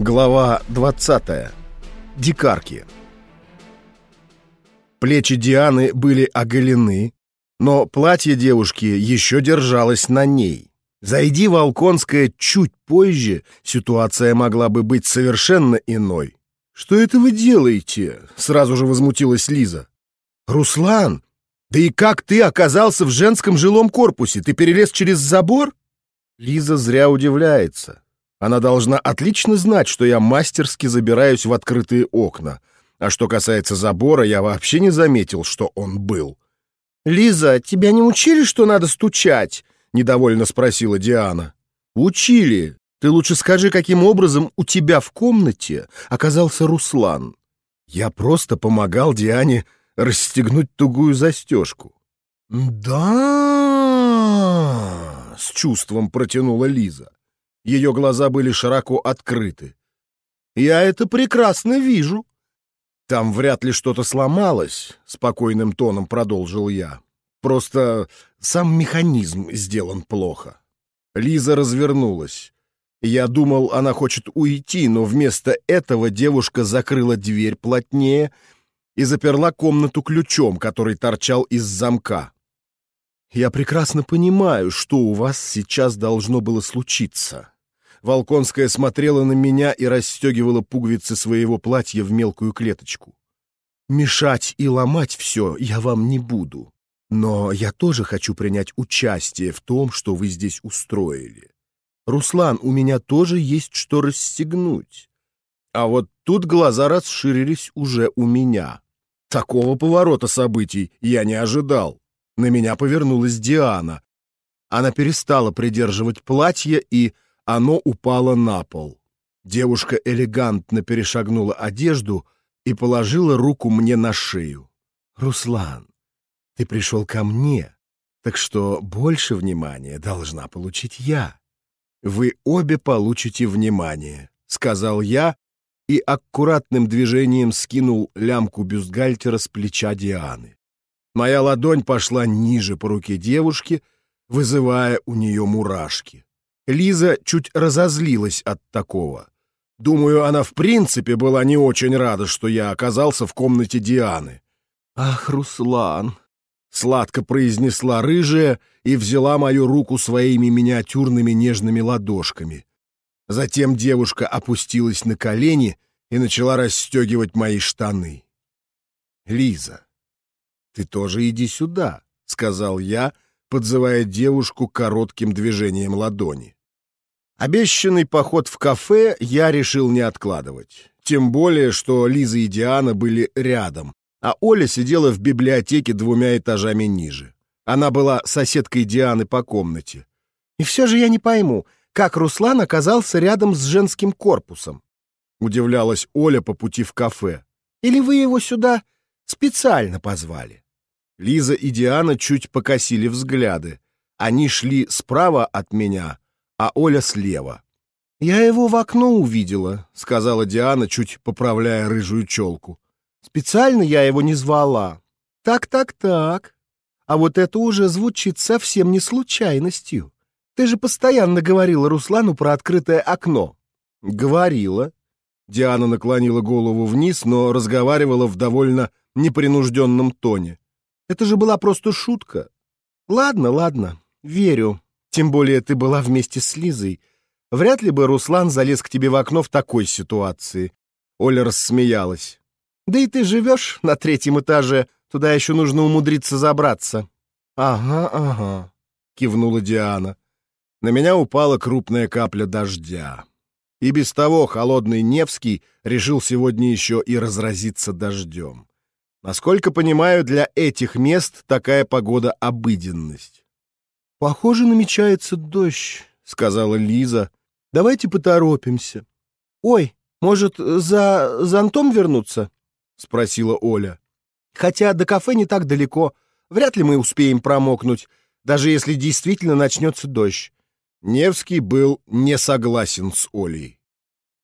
Глава 20. Дикарки. Плечи Дианы были оголены, но платье девушки еще держалось на ней. Зайди Волконская чуть позже, ситуация могла бы быть совершенно иной. «Что это вы делаете?» — сразу же возмутилась Лиза. «Руслан, да и как ты оказался в женском жилом корпусе? Ты перелез через забор?» Лиза зря удивляется. Она должна отлично знать, что я мастерски забираюсь в открытые окна. А что касается забора, я вообще не заметил, что он был. «Лиза, тебя не учили, что надо стучать?» — недовольно спросила Диана. «Учили. Ты лучше скажи, каким образом у тебя в комнате оказался Руслан?» Я просто помогал Диане расстегнуть тугую застежку. «Да!» — с чувством протянула Лиза. Ее глаза были широко открыты. «Я это прекрасно вижу». «Там вряд ли что-то сломалось», — спокойным тоном продолжил я. «Просто сам механизм сделан плохо». Лиза развернулась. Я думал, она хочет уйти, но вместо этого девушка закрыла дверь плотнее и заперла комнату ключом, который торчал из замка. «Я прекрасно понимаю, что у вас сейчас должно было случиться». Волконская смотрела на меня и расстегивала пуговицы своего платья в мелкую клеточку. «Мешать и ломать все я вам не буду, но я тоже хочу принять участие в том, что вы здесь устроили. Руслан, у меня тоже есть что расстегнуть». А вот тут глаза расширились уже у меня. Такого поворота событий я не ожидал. На меня повернулась Диана. Она перестала придерживать платье, и оно упало на пол. Девушка элегантно перешагнула одежду и положила руку мне на шею. «Руслан, ты пришел ко мне, так что больше внимания должна получить я. Вы обе получите внимание», — сказал я и аккуратным движением скинул лямку бюстгальтера с плеча Дианы. Моя ладонь пошла ниже по руке девушки, вызывая у нее мурашки. Лиза чуть разозлилась от такого. Думаю, она в принципе была не очень рада, что я оказался в комнате Дианы. «Ах, Руслан!» — сладко произнесла рыжая и взяла мою руку своими миниатюрными нежными ладошками. Затем девушка опустилась на колени и начала расстегивать мои штаны. «Лиза, ты тоже иди сюда», — сказал я, подзывая девушку коротким движением ладони. Обещанный поход в кафе я решил не откладывать. Тем более, что Лиза и Диана были рядом, а Оля сидела в библиотеке двумя этажами ниже. Она была соседкой Дианы по комнате. И все же я не пойму, как Руслан оказался рядом с женским корпусом. Удивлялась Оля по пути в кафе. Или вы его сюда специально позвали? Лиза и Диана чуть покосили взгляды. Они шли справа от меня, а Оля слева. «Я его в окно увидела», — сказала Диана, чуть поправляя рыжую челку. «Специально я его не звала. Так-так-так. А вот это уже звучит совсем не случайностью. Ты же постоянно говорила Руслану про открытое окно». «Говорила». Диана наклонила голову вниз, но разговаривала в довольно непринужденном тоне. Это же была просто шутка. Ладно, ладно, верю. Тем более ты была вместе с Лизой. Вряд ли бы Руслан залез к тебе в окно в такой ситуации. Оля рассмеялась. Да и ты живешь на третьем этаже, туда еще нужно умудриться забраться. Ага, ага, кивнула Диана. На меня упала крупная капля дождя. И без того холодный Невский решил сегодня еще и разразиться дождем. Насколько понимаю, для этих мест такая погода — обыденность. «Похоже, намечается дождь», — сказала Лиза. «Давайте поторопимся». «Ой, может, за зонтом вернуться?» — спросила Оля. «Хотя до кафе не так далеко. Вряд ли мы успеем промокнуть, даже если действительно начнется дождь». Невский был не согласен с Олей.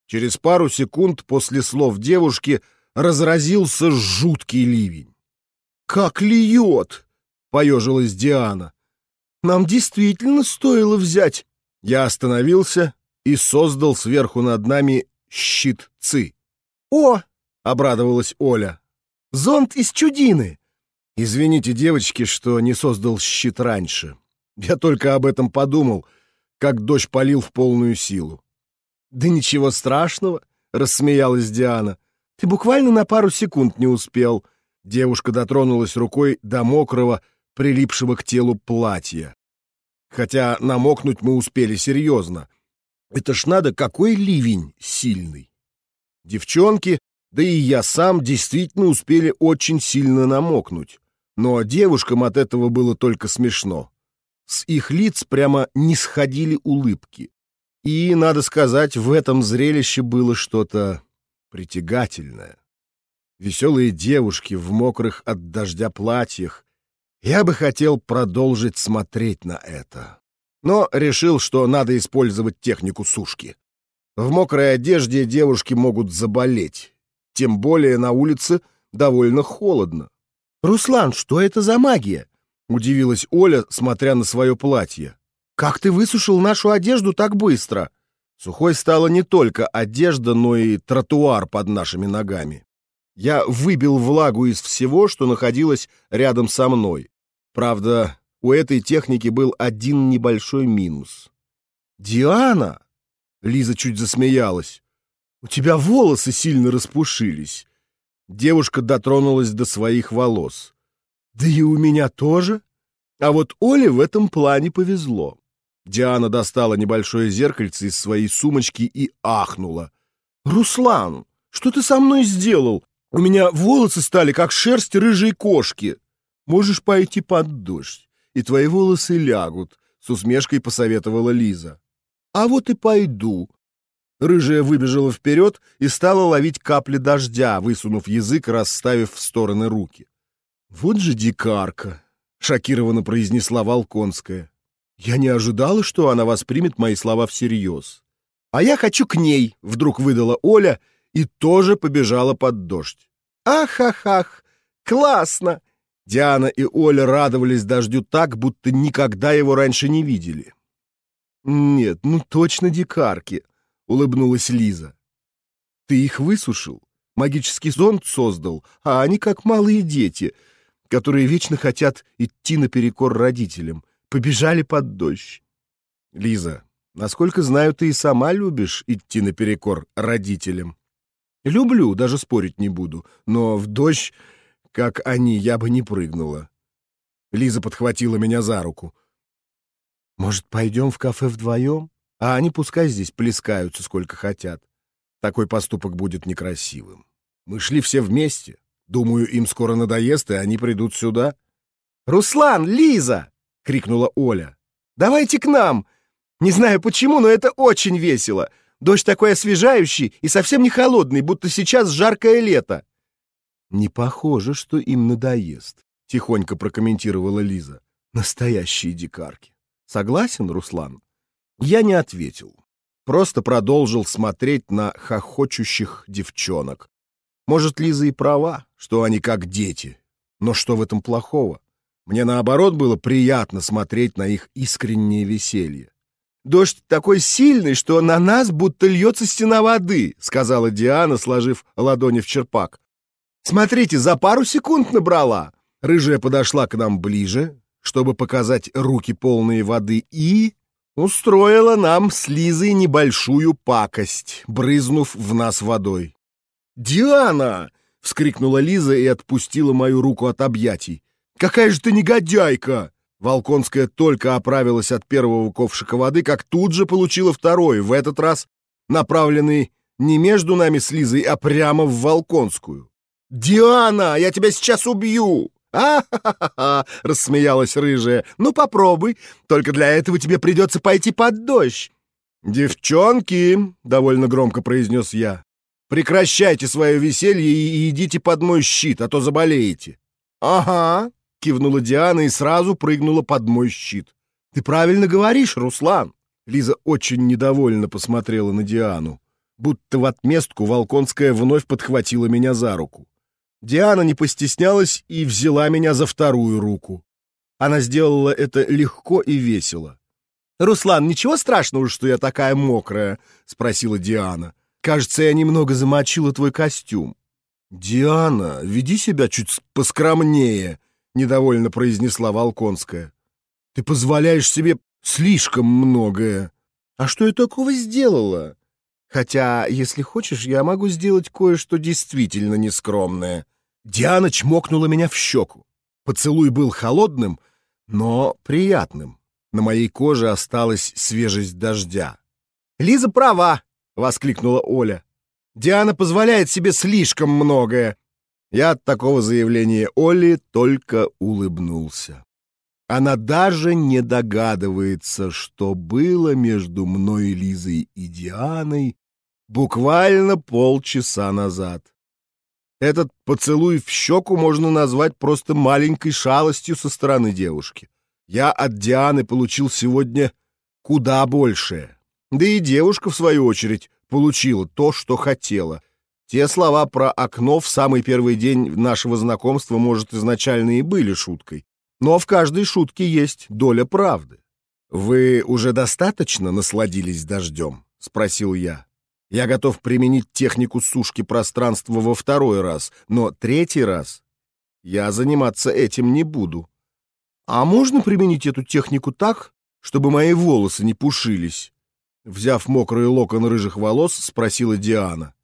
Через пару секунд после слов девушки — разразился жуткий ливень. «Как льет!» — поежилась Диана. «Нам действительно стоило взять...» Я остановился и создал сверху над нами щит ЦИ. «О!» — обрадовалась Оля. «Зонт из чудины!» «Извините, девочки, что не создал щит раньше. Я только об этом подумал, как дождь полил в полную силу». «Да ничего страшного», — рассмеялась Диана. «Ты буквально на пару секунд не успел». Девушка дотронулась рукой до мокрого, прилипшего к телу платья. Хотя намокнуть мы успели серьезно. Это ж надо, какой ливень сильный. Девчонки, да и я сам действительно успели очень сильно намокнуть. Но девушкам от этого было только смешно. С их лиц прямо не сходили улыбки. И, надо сказать, в этом зрелище было что-то притягательное. Веселые девушки в мокрых от дождя платьях. Я бы хотел продолжить смотреть на это но решил, что надо использовать технику сушки. В мокрой одежде девушки могут заболеть, тем более на улице довольно холодно. «Руслан, что это за магия?» — удивилась Оля, смотря на свое платье. «Как ты высушил нашу одежду так быстро?» Сухой стала не только одежда, но и тротуар под нашими ногами. Я выбил влагу из всего, что находилось рядом со мной. Правда, у этой техники был один небольшой минус. «Диана!» — Лиза чуть засмеялась. «У тебя волосы сильно распушились». Девушка дотронулась до своих волос. «Да и у меня тоже. А вот Оле в этом плане повезло». Диана достала небольшое зеркальце из своей сумочки и ахнула. «Руслан, что ты со мной сделал? У меня волосы стали как шерсть рыжей кошки. Можешь пойти под дождь и твои волосы лягут», — с усмешкой посоветовала Лиза. «А вот и пойду». Рыжая выбежала вперед и стала ловить капли дождя, высунув язык, расставив в стороны руки. «Вот же дикарка!» — шокированно произнесла Волконская. «Я не ожидала, что она воспримет мои слова всерьез». «А я хочу к ней!» — вдруг выдала Оля и тоже побежала под дождь. «Ах-ах-ах! Классно! Диана и Оля радовались дождю так, будто никогда его раньше не видели. «Нет, ну точно дикарки», — улыбнулась Лиза. «Ты их высушил, магический зонт создал, а они как малые дети, которые вечно хотят идти наперекор родителям, побежали под дождь». «Лиза, насколько знаю, ты и сама любишь идти наперекор родителям». «Люблю, даже спорить не буду, но в дождь как они, я бы не прыгнула. Лиза подхватила меня за руку. «Может, пойдем в кафе вдвоем? А они пускай здесь плескаются, сколько хотят. Такой поступок будет некрасивым. Мы шли все вместе. Думаю, им скоро надоест, и они придут сюда». «Руслан, Лиза!» — крикнула Оля. «Давайте к нам! Не знаю почему, но это очень весело. Дождь такой освежающий и совсем не холодный, будто сейчас жаркое лето. «Не похоже, что им надоест», — тихонько прокомментировала Лиза. «Настоящие дикарки. Согласен, Руслан?» Я не ответил. Просто продолжил смотреть на хохочущих девчонок. Может, Лиза и права, что они как дети. Но что в этом плохого? Мне, наоборот, было приятно смотреть на их искреннее веселье. «Дождь такой сильный, что на нас будто льется стена воды», — сказала Диана, сложив ладони в черпак. Смотрите, за пару секунд набрала. Рыжая подошла к нам ближе, чтобы показать руки полные воды, и устроила нам с Лизой небольшую пакость, брызнув в нас водой. «Диана!» — вскрикнула Лиза и отпустила мою руку от объятий. «Какая же ты негодяйка!» Волконская только оправилась от первого ковшика воды, как тут же получила второй, в этот раз направленный не между нами с Лизой, а прямо в Волконскую. «Диана, я тебя сейчас убью!» «А-ха-ха-ха!» — рассмеялась рыжая. «Ну, попробуй. Только для этого тебе придется пойти под дождь». «Девчонки!» — довольно громко произнес я. «Прекращайте свое веселье и идите под мой щит, а то заболеете». «Ага!» — кивнула Диана и сразу прыгнула под мой щит. «Ты правильно говоришь, Руслан!» Лиза очень недовольно посмотрела на Диану. Будто в отместку Волконская вновь подхватила меня за руку. Диана не постеснялась и взяла меня за вторую руку. Она сделала это легко и весело. «Руслан, ничего страшного, что я такая мокрая?» — спросила Диана. Кажется, я немного замочила твой костюм». «Диана, веди себя чуть поскромнее», — недовольно произнесла Волконская. «Ты позволяешь себе слишком многое». «А что я такого сделала?» «Хотя, если хочешь, я могу сделать кое-что действительно нескромное». Диана чмокнула меня в щеку. Поцелуй был холодным, но приятным. На моей коже осталась свежесть дождя. «Лиза права!» — воскликнула Оля. «Диана позволяет себе слишком многое!» Я от такого заявления Оли только улыбнулся. Она даже не догадывается, что было между мной, Лизой и Дианой буквально полчаса назад. Этот поцелуй в щеку можно назвать просто маленькой шалостью со стороны девушки. Я от Дианы получил сегодня куда большее. Да и девушка, в свою очередь, получила то, что хотела. Те слова про окно в самый первый день нашего знакомства, может, изначально и были шуткой. Но в каждой шутке есть доля правды. «Вы уже достаточно насладились дождем?» — спросил я. Я готов применить технику сушки пространства во второй раз, но третий раз я заниматься этим не буду. А можно применить эту технику так, чтобы мои волосы не пушились? Взяв мокрые локон рыжих волос, спросила Диана.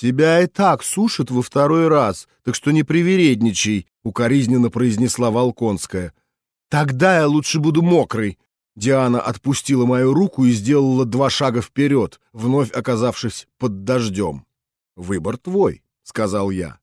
«Тебя и так сушат во второй раз, так что не привередничай», — укоризненно произнесла Волконская. «Тогда я лучше буду мокрой», Диана отпустила мою руку и сделала два шага вперед, вновь оказавшись под дождем. «Выбор твой», — сказал я.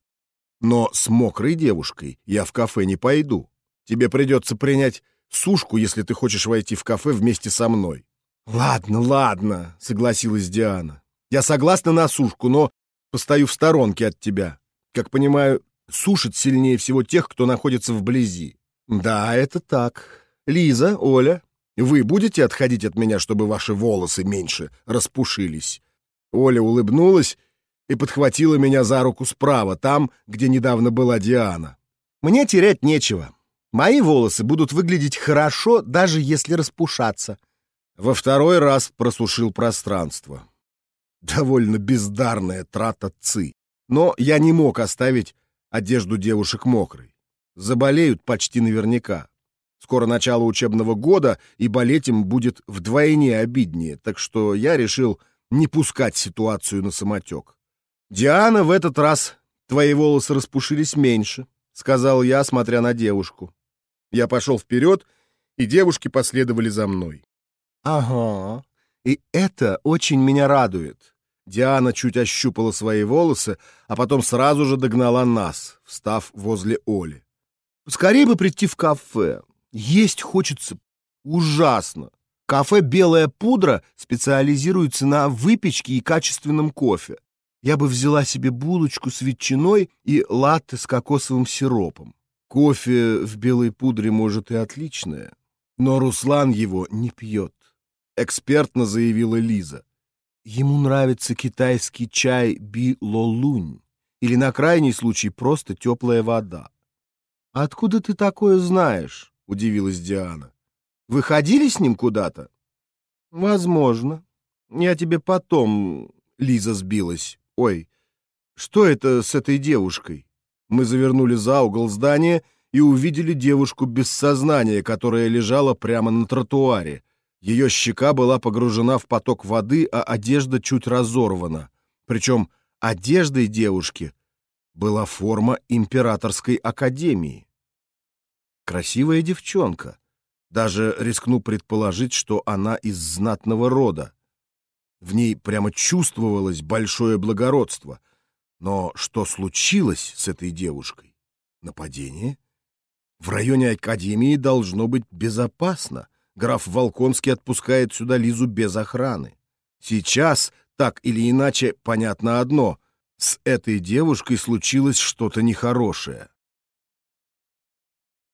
«Но с мокрой девушкой я в кафе не пойду. Тебе придется принять сушку, если ты хочешь войти в кафе вместе со мной». «Ладно, ладно», — согласилась Диана. «Я согласна на сушку, но постою в сторонке от тебя. Как понимаю, сушит сильнее всего тех, кто находится вблизи». «Да, это так. Лиза, Оля, вы будете отходить от меня, чтобы ваши волосы меньше распушились?» Оля улыбнулась и подхватила меня за руку справа, там, где недавно была Диана. «Мне терять нечего. Мои волосы будут выглядеть хорошо, даже если распушаться». Во второй раз просушил пространство. Довольно бездарная трата ци. Но я не мог оставить одежду девушек мокрой. Заболеют почти наверняка. Скоро начало учебного года, и болеть им будет вдвойне обиднее, так что я решил не пускать ситуацию на самотек. «Диана, в этот раз твои волосы распушились меньше», — сказал я, смотря на девушку. Я пошел вперед, и девушки последовали за мной. «Ага, и это очень меня радует». Диана чуть ощупала свои волосы, а потом сразу же догнала нас, встав возле Оли. «Скорее бы прийти в кафе. Есть хочется ужасно. Кафе «Белая пудра» специализируется на выпечке и качественном кофе. Я бы взяла себе булочку с ветчиной и латте с кокосовым сиропом. Кофе в белой пудре может и отличное, но Руслан его не пьет. Экспертно заявила Лиза. Ему нравится китайский чай би-лолунь или на крайний случай просто теплая вода. «Откуда ты такое знаешь?» — удивилась Диана. «Вы ходили с ним куда-то?» «Возможно. Я тебе потом...» — Лиза сбилась. «Ой, что это с этой девушкой?» Мы завернули за угол здания и увидели девушку без сознания, которая лежала прямо на тротуаре. Ее щека была погружена в поток воды, а одежда чуть разорвана. Причем одеждой девушки была форма императорской академии. Красивая девчонка. Даже рискну предположить, что она из знатного рода. В ней прямо чувствовалось большое благородство. Но что случилось с этой девушкой? Нападение? В районе Академии должно быть безопасно. Граф Волконский отпускает сюда Лизу без охраны. Сейчас, так или иначе, понятно одно. С этой девушкой случилось что-то нехорошее.